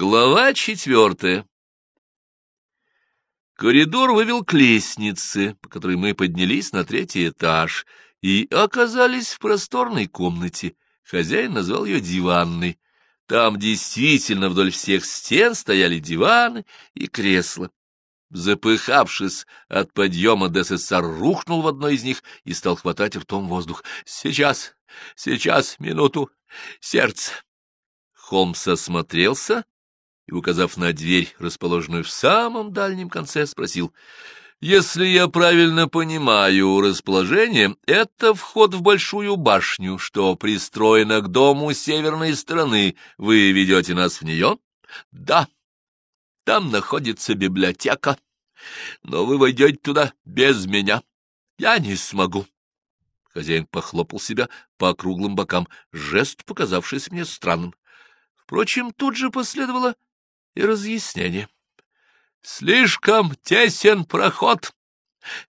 Глава четвертая. Коридор вывел к лестнице, по которой мы поднялись на третий этаж, и оказались в просторной комнате. Хозяин назвал ее диванной. Там действительно вдоль всех стен стояли диваны и кресла. Запыхавшись от подъема, ДССР рухнул в одно из них и стал хватать ртом воздух. «Сейчас, сейчас, минуту, сердце!» Холмс осмотрелся и, указав на дверь, расположенную в самом дальнем конце, спросил, «Если я правильно понимаю расположение, это вход в большую башню, что пристроена к дому северной стороны. Вы ведете нас в нее?» «Да, там находится библиотека, но вы войдете туда без меня. Я не смогу». Хозяин похлопал себя по округлым бокам, жест, показавшийся мне странным. Впрочем, тут же последовало и разъяснение. Слишком тесен проход.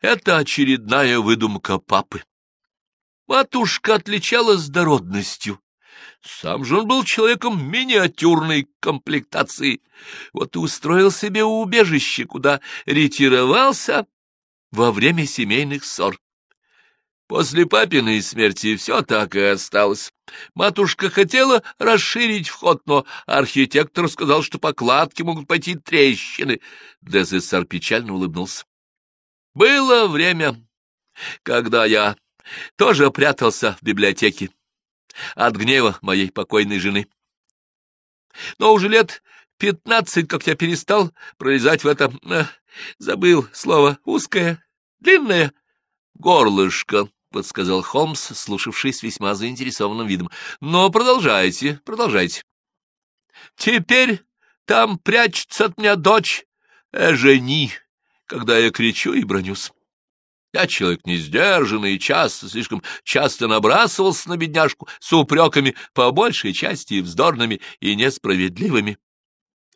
Это очередная выдумка папы. Матушка отличалась дородностью. Сам же он был человеком миниатюрной комплектации. Вот и устроил себе убежище, куда ретировался во время семейных ссор. После папиной смерти все так и осталось. Матушка хотела расширить вход, но архитектор сказал, что по кладке могут пойти трещины. ДССР печально улыбнулся. Было время, когда я тоже прятался в библиотеке от гнева моей покойной жены. Но уже лет пятнадцать, как я перестал пролезать в это... Э, забыл слово узкое, длинное горлышко. — подсказал Холмс, слушавший с весьма заинтересованным видом. — Но продолжайте, продолжайте. — Теперь там прячется от меня дочь Эжени, когда я кричу и бронюсь. Я человек несдержанный и часто, слишком часто набрасывался на бедняжку с упреками, по большей части вздорными и несправедливыми.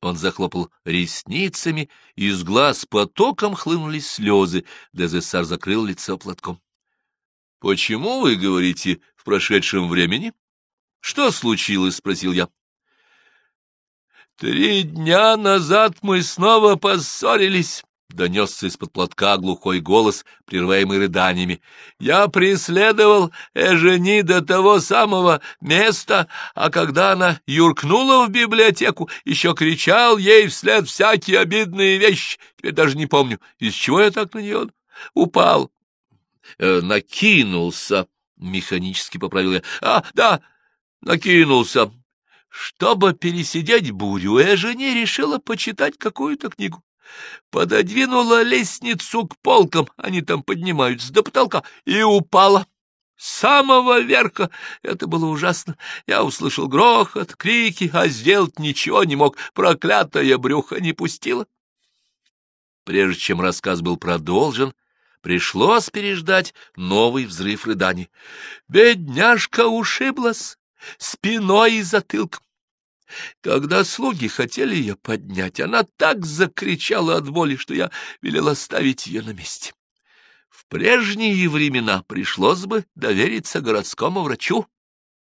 Он захлопал ресницами, и из глаз потоком хлынули слезы. Дезессар закрыл лицо платком. — Почему вы говорите в прошедшем времени? — Что случилось? — спросил я. — Три дня назад мы снова поссорились, — донесся из-под платка глухой голос, прерываемый рыданиями. — Я преследовал Эжени до того самого места, а когда она юркнула в библиотеку, еще кричал ей вслед всякие обидные вещи. Теперь даже не помню, из чего я так на нее упал э, накинулся, — механически поправил я. — А, да, накинулся. Чтобы пересидеть бурю, Эжени решила почитать какую-то книгу. Пододвинула лестницу к полкам, они там поднимаются до потолка, и упала. С самого верха. Это было ужасно. Я услышал грохот, крики, а сделать ничего не мог. Проклятая брюхо не пустила. Прежде чем рассказ был продолжен, Пришлось переждать новый взрыв рыданий. Бедняжка ушиблась спиной и затылком. Когда слуги хотели ее поднять, она так закричала от боли, что я велел оставить ее на месте. В прежние времена пришлось бы довериться городскому врачу.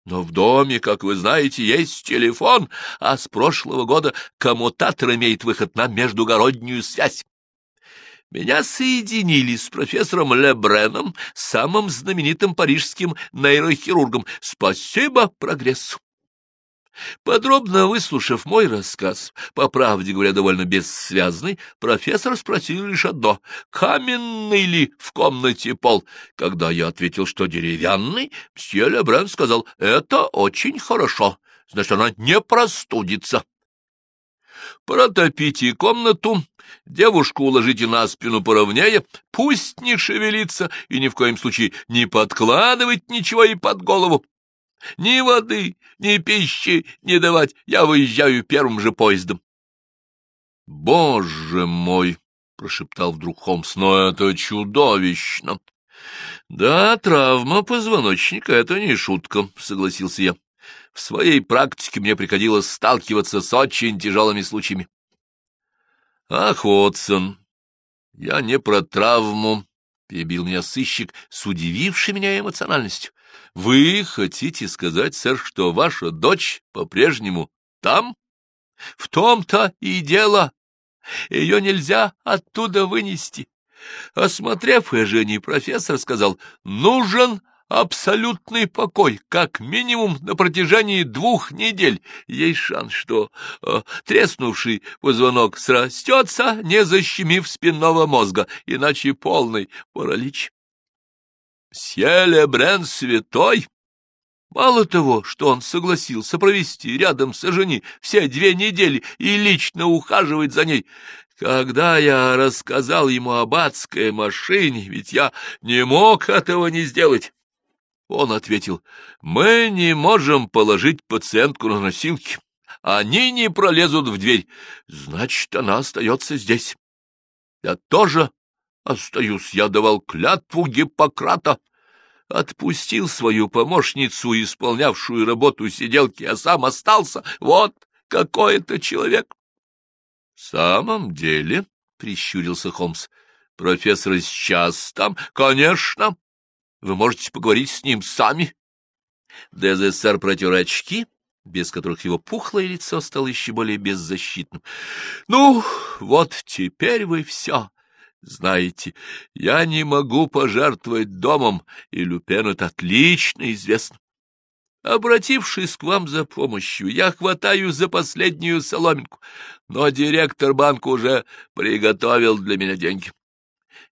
Но в доме, как вы знаете, есть телефон, а с прошлого года коммутатор имеет выход на междугороднюю связь. Меня соединили с профессором Лебреном, самым знаменитым парижским нейрохирургом. Спасибо прогрессу. Подробно выслушав мой рассказ, по правде говоря, довольно бессвязный, профессор спросил лишь одно — каменный ли в комнате пол? Когда я ответил, что деревянный, мсье Лебрен сказал — это очень хорошо, значит, она не простудится. Протопите комнату, девушку уложите на спину поровнее, пусть не шевелится и ни в коем случае не подкладывать ничего и под голову. Ни воды, ни пищи не давать, я выезжаю первым же поездом. — Боже мой! — прошептал вдруг Холмс, — но это чудовищно! — Да, травма позвоночника — это не шутка, — согласился я. В своей практике мне приходилось сталкиваться с очень тяжелыми случаями. Ах, Отсон, я не про травму, — перебил меня сыщик с удивившей меня эмоциональностью. Вы хотите сказать, сэр, что ваша дочь по-прежнему там? В том-то и дело. Ее нельзя оттуда вынести. Осмотрев Эжени, профессор сказал, нужен абсолютный покой, как минимум на протяжении двух недель. Есть шанс, что э, треснувший позвонок срастется, не защемив спинного мозга, иначе полный паралич. Селебрен святой! Мало того, что он согласился провести рядом с жени все две недели и лично ухаживать за ней, когда я рассказал ему об адской машине, ведь я не мог этого не сделать, он ответил, мы не можем положить пациентку на носилки. Они не пролезут в дверь. Значит, она остается здесь. Я тоже остаюсь. Я давал клятву Гиппократа. Отпустил свою помощницу, исполнявшую работу сиделки, а сам остался. Вот какой это человек. — В самом деле, — прищурился Холмс, — профессор сейчас там? — Конечно. Вы можете поговорить с ним сами. ДЗСР протер очки, без которых его пухлое лицо стало еще более беззащитным. — Ну, вот теперь вы все знаете. Я не могу пожертвовать домом, и Люпен это отлично известно. Обратившись к вам за помощью, я хватаю за последнюю соломинку, но директор банка уже приготовил для меня деньги.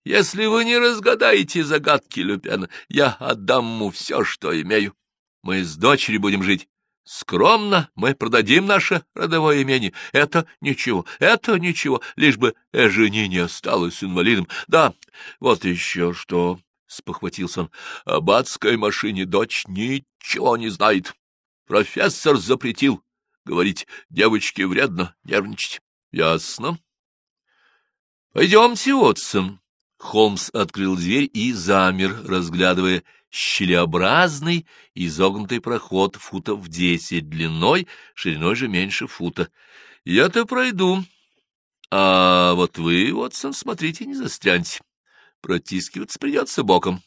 Если вы не разгадаете загадки Люпена, я отдам ему все, что имею. Мы с дочерью будем жить скромно, мы продадим наше родовое имение. Это ничего, это ничего, лишь бы Эжени не осталась инвалидом. Да, вот еще что, — спохватился он, — об адской машине дочь ничего не знает. Профессор запретил говорить, девочке вредно нервничать. Ясно. Пойдемте, Отсон. Холмс открыл дверь и замер, разглядывая щелеобразный изогнутый проход футов десять длиной, шириной же меньше фута. Я-то пройду. А вот вы, Уотсон, смотрите, не застряньте. Протискиваться придется боком.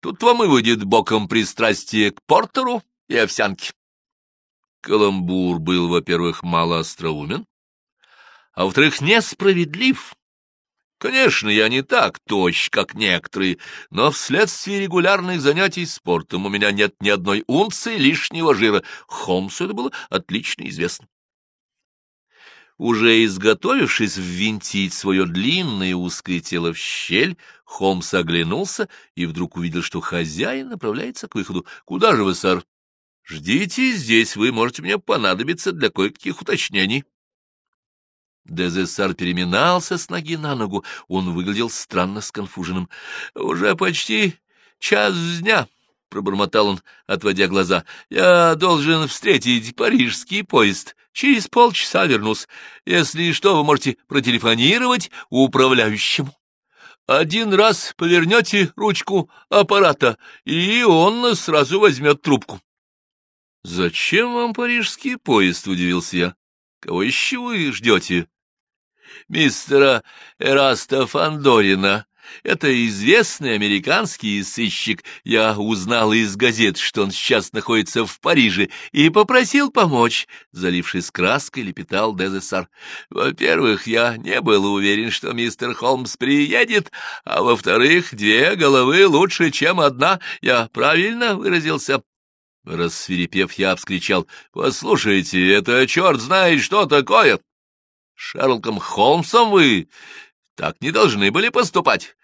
Тут вам и выйдет боком пристрастие к портеру и овсянке. Каламбур был, во-первых, мало остроумен, а во-вторых, несправедлив. Конечно, я не так тощ, как некоторые, но вследствие регулярных занятий спортом у меня нет ни одной унции лишнего жира. Холмсу это было отлично известно. Уже изготовившись ввинтить свое длинное узкое тело в щель, Холмс оглянулся и вдруг увидел, что хозяин направляется к выходу. — Куда же вы, сэр? — Ждите здесь, вы можете мне понадобиться для кое-каких уточнений. Дезессар переминался с ноги на ногу, он выглядел странно сконфуженным. — Уже почти час дня, — пробормотал он, отводя глаза. — Я должен встретить парижский поезд. Через полчаса вернусь. Если что, вы можете протелефонировать управляющему. Один раз повернете ручку аппарата, и он сразу возьмет трубку. — Зачем вам парижский поезд? — удивился я. — Кого еще вы ждете? Мистера Эраста Фандорина. Это известный американский сыщик. Я узнал из газет, что он сейчас находится в Париже, и попросил помочь. Залившись краской, лепетал Дезессар. Во-первых, я не был уверен, что мистер Холмс приедет, а во-вторых, две головы лучше, чем одна. Я правильно выразился? Рассверепев, я вскричал. «Послушайте, это черт знает что такое!» Шерлоком Холмсом вы так не должны были поступать.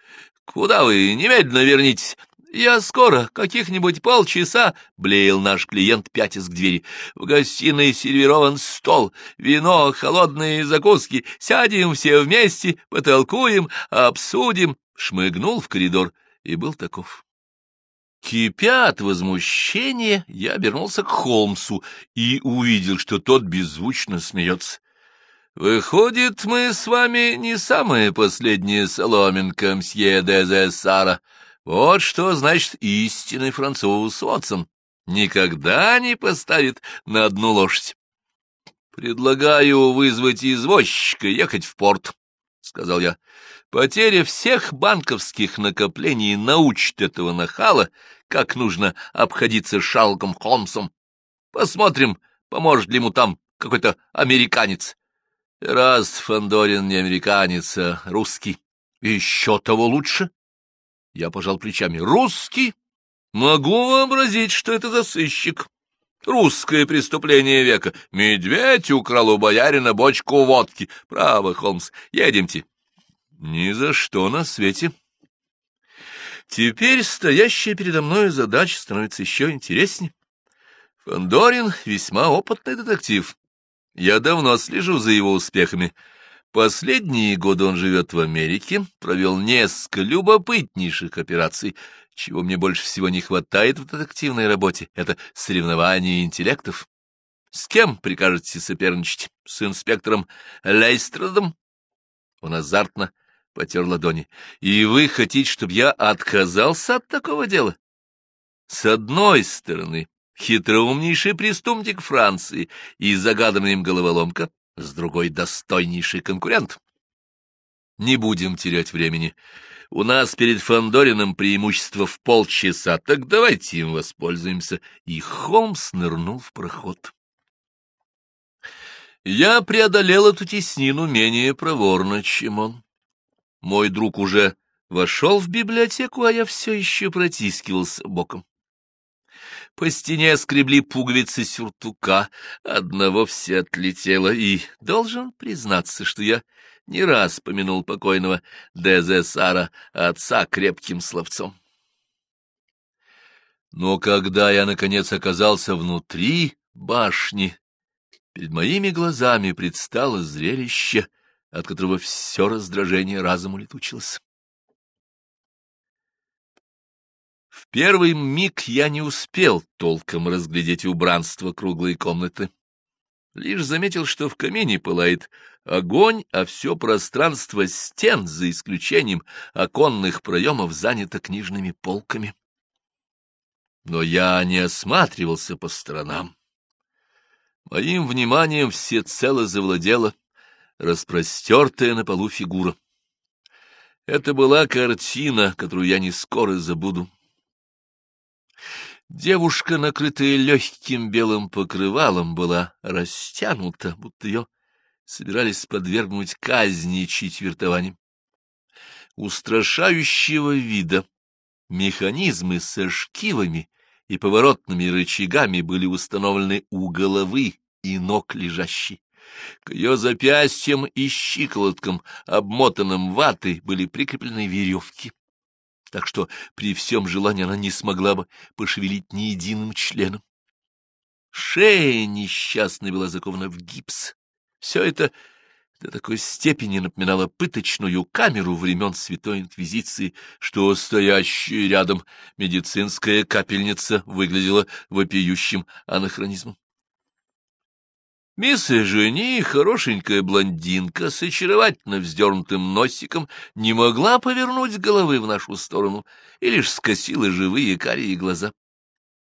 Куда вы? Немедленно вернитесь. Я скоро, каких-нибудь полчаса, — блеял наш клиент, пятясь к двери. В гостиной сервирован стол, вино, холодные закуски. Сядем все вместе, потолкуем, обсудим. Шмыгнул в коридор и был таков. Кипя от возмущения, я обернулся к Холмсу и увидел, что тот беззвучно смеется. Выходит, мы с вами не самые последние соломинка, мсье де Сара. Вот что значит истинный француз Уотсон. Никогда не поставит на одну лошадь. Предлагаю вызвать извозчика и ехать в порт, — сказал я. Потеря всех банковских накоплений научит этого нахала, как нужно обходиться Шалком Холмсом. Посмотрим, поможет ли ему там какой-то американец. Раз Фандорин не американец, а русский. Еще того лучше. Я пожал плечами. Русский? Могу вообразить, что это за сыщик. Русское преступление века. Медведь украл у боярина бочку водки. Право, Холмс, едемте. Ни за что на свете. Теперь стоящая передо мной задача становится еще интереснее. Фандорин весьма опытный детектив. Я давно слежу за его успехами. Последние годы он живет в Америке, провел несколько любопытнейших операций. Чего мне больше всего не хватает в детективной работе, это соревнование интеллектов. С кем прикажете соперничать? С инспектором Лейстрадом? Он азартно потер ладони. И вы хотите, чтобы я отказался от такого дела? С одной стороны, хитроумнейший преступник Франции и загаданная им головоломка, с другой — достойнейший конкурент. Не будем терять времени. У нас перед Фандориным преимущество в полчаса, так давайте им воспользуемся. И Холмс нырнул в проход. Я преодолел эту теснину менее проворно, чем он. Мой друг уже вошел в библиотеку, а я все еще протискивался боком. По стене скребли пуговицы сюртука, одна вовсе отлетела, и должен признаться, что я не раз помянул покойного Дезе Сара, отца, крепким словцом. Но когда я, наконец, оказался внутри башни, перед моими глазами предстало зрелище, от которого все раздражение разом улетучилось. Первый миг я не успел толком разглядеть убранство круглой комнаты. Лишь заметил, что в камине пылает огонь, а все пространство стен, за исключением оконных проемов, занято книжными полками. Но я не осматривался по сторонам. Моим вниманием всецело завладела распростертая на полу фигура. Это была картина, которую я не скоро забуду. Девушка, накрытая легким белым покрывалом, была растянута, будто ее собирались подвергнуть казни четвертованием. Устрашающего вида механизмы со шкивами и поворотными рычагами были установлены у головы и ног лежащей. К ее запястьям и щиколоткам, обмотанным ватой, были прикреплены веревки так что при всем желании она не смогла бы пошевелить ни единым членом. Шея несчастной была закована в гипс. Все это до такой степени напоминало пыточную камеру времен Святой Инквизиции, что стоящая рядом медицинская капельница выглядела вопиющим анахронизмом. Мисс Жени, хорошенькая блондинка с очаровательно вздернутым носиком, не могла повернуть головы в нашу сторону и лишь скосила живые карие глаза.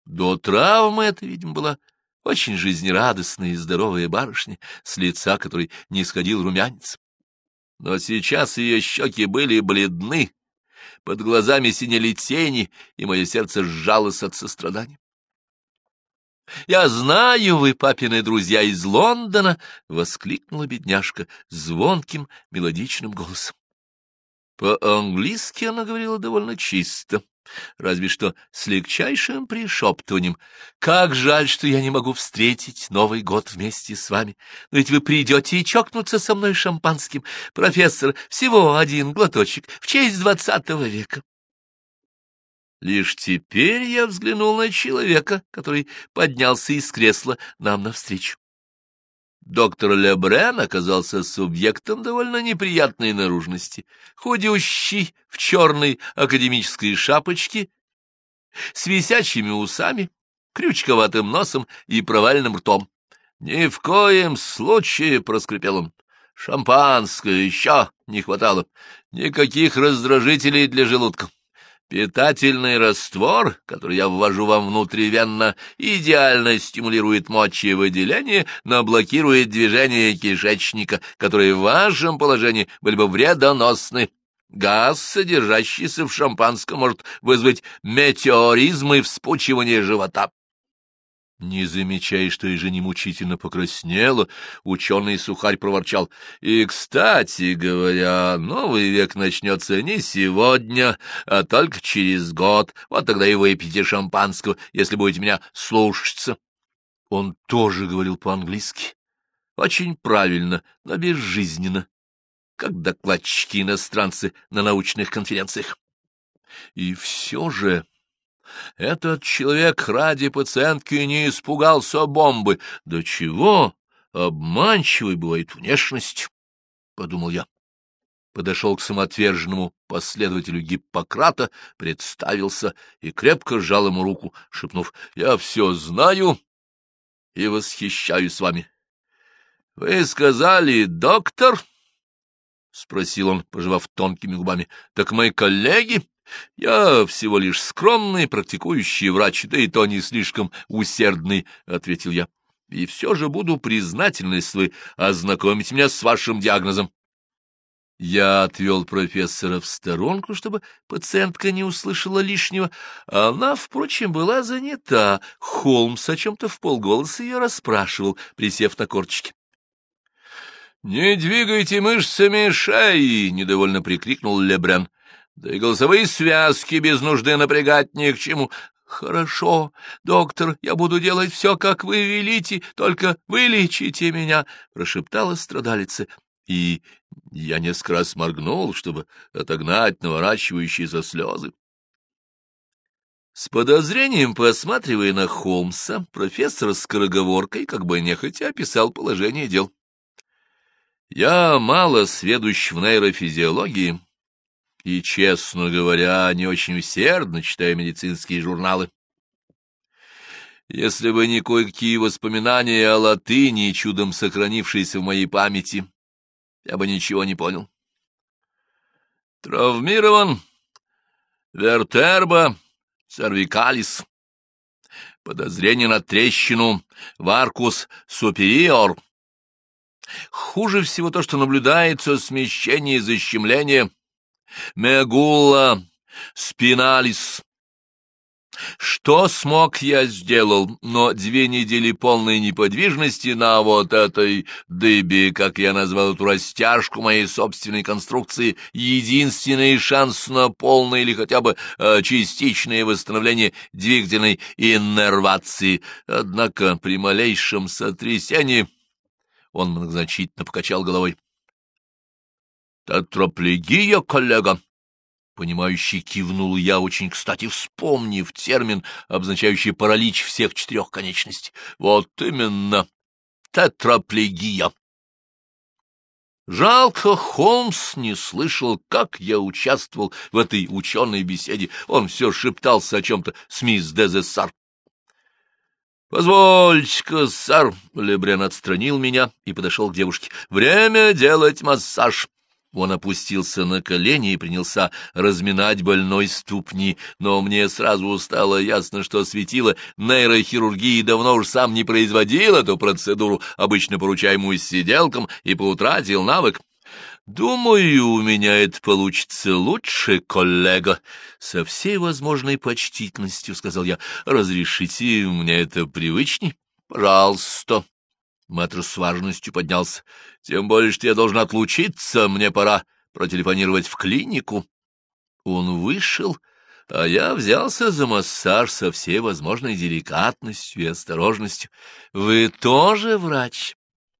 До травмы это, видимо, была очень жизнерадостная и здоровая барышня, с лица которой не сходил румянец. Но сейчас ее щеки были бледны, под глазами синели тени, и мое сердце сжалось от сострадания. «Я знаю, вы папины друзья из Лондона!» — воскликнула бедняжка звонким мелодичным голосом. По-английски она говорила довольно чисто, разве что с легчайшим пришептыванием. «Как жаль, что я не могу встретить Новый год вместе с вами. Но ведь вы придете и чокнуться со мной шампанским. Профессор, всего один глоточек в честь двадцатого века». Лишь теперь я взглянул на человека, который поднялся из кресла нам навстречу. Доктор Лебрен оказался субъектом довольно неприятной наружности, худющий, в черной академической шапочке, с висячими усами, крючковатым носом и провальным ртом. «Ни в коем случае!» — проскрипел он. «Шампанское еще не хватало. Никаких раздражителей для желудка. Питательный раствор, который я ввожу вам внутривенно, идеально стимулирует мочевыделение, но блокирует движение кишечника, которые в вашем положении были бы вредоносны. Газ, содержащийся в шампанском, может вызвать метеоризм и вспучивание живота. Не замечая, что и жени мучительно покраснела, ученый сухарь проворчал. И, кстати говоря, новый век начнется не сегодня, а только через год. Вот тогда и выпейте шампанского, если будете меня слушаться. Он тоже говорил по-английски. Очень правильно, но безжизненно, как докладчики-иностранцы на научных конференциях. И все же... Этот человек ради пациентки не испугался бомбы. Да чего обманчивой бывает внешность, — подумал я. Подошел к самоотверженному последователю Гиппократа, представился и крепко сжал ему руку, шепнув, — Я все знаю и восхищаюсь вами. — Вы сказали, доктор? — спросил он, пожевав тонкими губами. — Так мои коллеги... Я всего лишь скромный практикующий врач, да и то не слишком усердный, — ответил я. И все же буду признательна, если вы ознакомите меня с вашим диагнозом. Я отвел профессора в сторонку, чтобы пациентка не услышала лишнего. Она, впрочем, была занята. Холмс о чем-то в полголоса ее расспрашивал, присев на корточки. — Не двигайте мышцами шеи! — недовольно прикрикнул Лебрян. Да и голосовые связки без нужды напрягать ни к чему. «Хорошо, доктор, я буду делать все, как вы велите, только вылечите меня», — прошептала страдалица. И я несколько раз моргнул, чтобы отогнать наворачивающиеся слезы. С подозрением посматривая на Холмса, профессор с скороговоркой, как бы нехотя, описал положение дел. Я мало сведущ в нейрофизиологии, и, честно говоря, не очень усердно читаю медицинские журналы. Если бы не кое-какие воспоминания о латыни, чудом сохранившиеся в моей памяти, я бы ничего не понял. Травмирован вертерба cervicalis. Подозрение на трещину варкус супериор. Хуже всего то, что наблюдается смещение и защемление Мегула спиналис. Что смог, я сделал, но две недели полной неподвижности на вот этой дыбе, как я назвал эту растяжку моей собственной конструкции, единственный шанс на полное или хотя бы э, частичное восстановление двигательной иннервации. Однако при малейшем сотрясении он многозначительно покачал головой. Тетраплегия, коллега. Понимающий кивнул я, очень кстати вспомнив термин, обозначающий паралич всех четырех конечностей. Вот именно, тетраплегия. Жалко, Холмс не слышал, как я участвовал в этой ученой беседе. Он все шептался о чем-то с мисс Дезессар. — Позвольте-ка, сэр, — Лебрен отстранил меня и подошел к девушке. — Время делать массаж. Он опустился на колени и принялся разминать больной ступни, но мне сразу стало ясно, что светило нейрохирургии давно уж сам не производил эту процедуру, обычно поручаемую сиделкам, и поутратил навык. «Думаю, у меня это получится лучше, коллега», — со всей возможной почтительностью сказал я. «Разрешите, мне это привычней?» «Пожалуйста», Мэтр с важностью поднялся. — Тем более, что я должен отлучиться, мне пора протелефонировать в клинику. Он вышел, а я взялся за массаж со всей возможной деликатностью и осторожностью. — Вы тоже врач?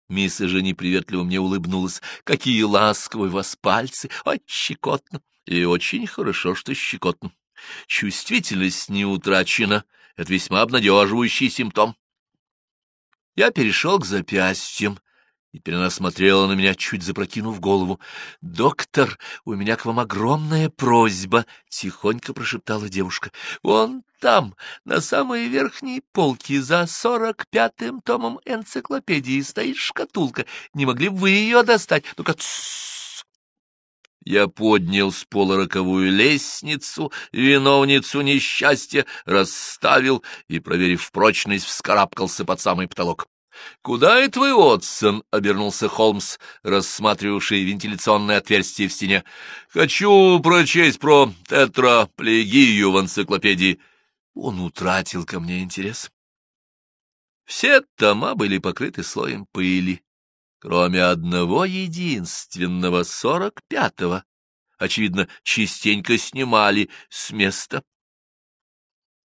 Мисс Жени приветливо мне улыбнулась. — Какие ласковые у вас пальцы! Ой, щекотно! И очень хорошо, что щекотно. Чувствительность не утрачена. Это весьма обнадеживающий симптом. Я перешел к запястьям, и теперь она смотрела на меня, чуть запрокинув голову. — Доктор, у меня к вам огромная просьба, — тихонько прошептала девушка. — Вон там, на самой верхней полке, за сорок пятым томом энциклопедии стоит шкатулка. Не могли бы вы ее достать? Ну-ка, я поднял с пола роковую лестницу, виновницу несчастья, расставил и, проверив прочность, вскарабкался под самый потолок. — Куда это вы, Отсон? — обернулся Холмс, рассматривавший вентиляционное отверстие в стене. — Хочу прочесть про тетраплегию в энциклопедии. Он утратил ко мне интерес. Все тома были покрыты слоем пыли, кроме одного единственного, сорок пятого. Очевидно, частенько снимали с места.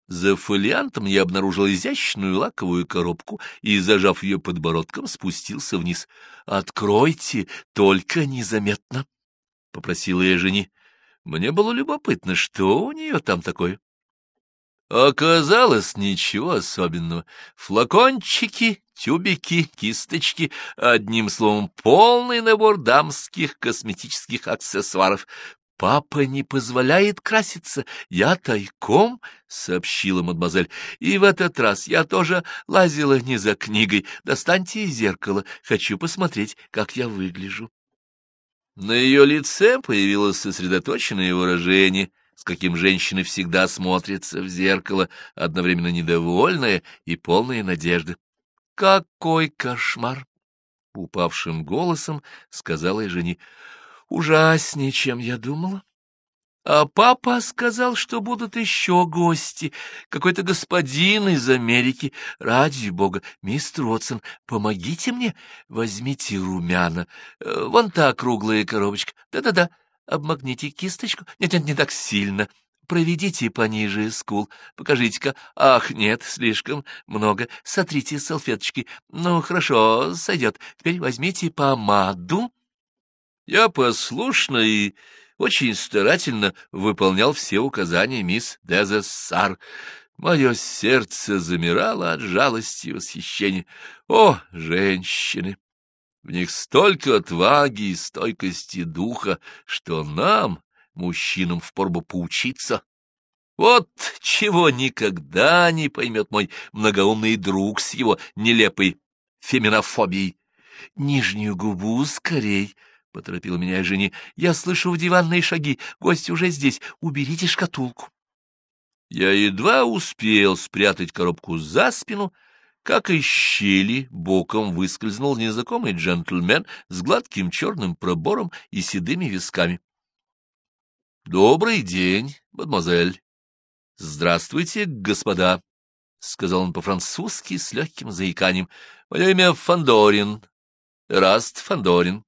За фолиантом я обнаружил изящную лаковую коробку и, зажав ее подбородком, спустился вниз. — Откройте, только незаметно, — попросила я жени. Мне было любопытно, что у нее там такое. Оказалось, ничего особенного. Флакончики, тюбики, кисточки, одним словом, полный набор дамских косметических аксессуаров. «Папа не позволяет краситься, я тайком», — сообщила мадемуазель. «И в этот раз я тоже лазила не за книгой. Достаньте зеркало, хочу посмотреть, как я выгляжу». На ее лице появилось сосредоточенное выражение, с каким женщины всегда смотрятся в зеркало, одновременно недовольная и полная надежды. «Какой кошмар!» — упавшим голосом сказала я жени. «Ужаснее, чем я думала. А папа сказал, что будут еще гости. Какой-то господин из Америки. Ради бога, мистер Уотсон, помогите мне. Возьмите румяна. Э, вон та круглая коробочка. Да-да-да. Обмакните кисточку. Нет-нет, не так сильно. Проведите пониже скул. Покажите-ка. Ах, нет, слишком много. Сотрите салфеточки. Ну, хорошо, сойдет. Теперь возьмите помаду. Я послушно и очень старательно выполнял все указания мисс Дезессар. Мое сердце замирало от жалости и восхищения. О, женщины! В них столько отваги и стойкости духа, что нам, мужчинам, впорбу поучиться. Вот чего никогда не поймет мой многоумный друг с его нелепой феминофобией. Нижнюю губу скорей, — поторопила меня жени. — Я слышу в диванные шаги. Гость уже здесь. Уберите шкатулку. Я едва успел спрятать коробку за спину, как из щели боком выскользнул незнакомый джентльмен с гладким черным пробором и седыми висками. — Добрый день, мадемуазель. — Здравствуйте, господа, — сказал он по-французски с легким заиканием. — Мое имя Фандорин, Раст Фандорин.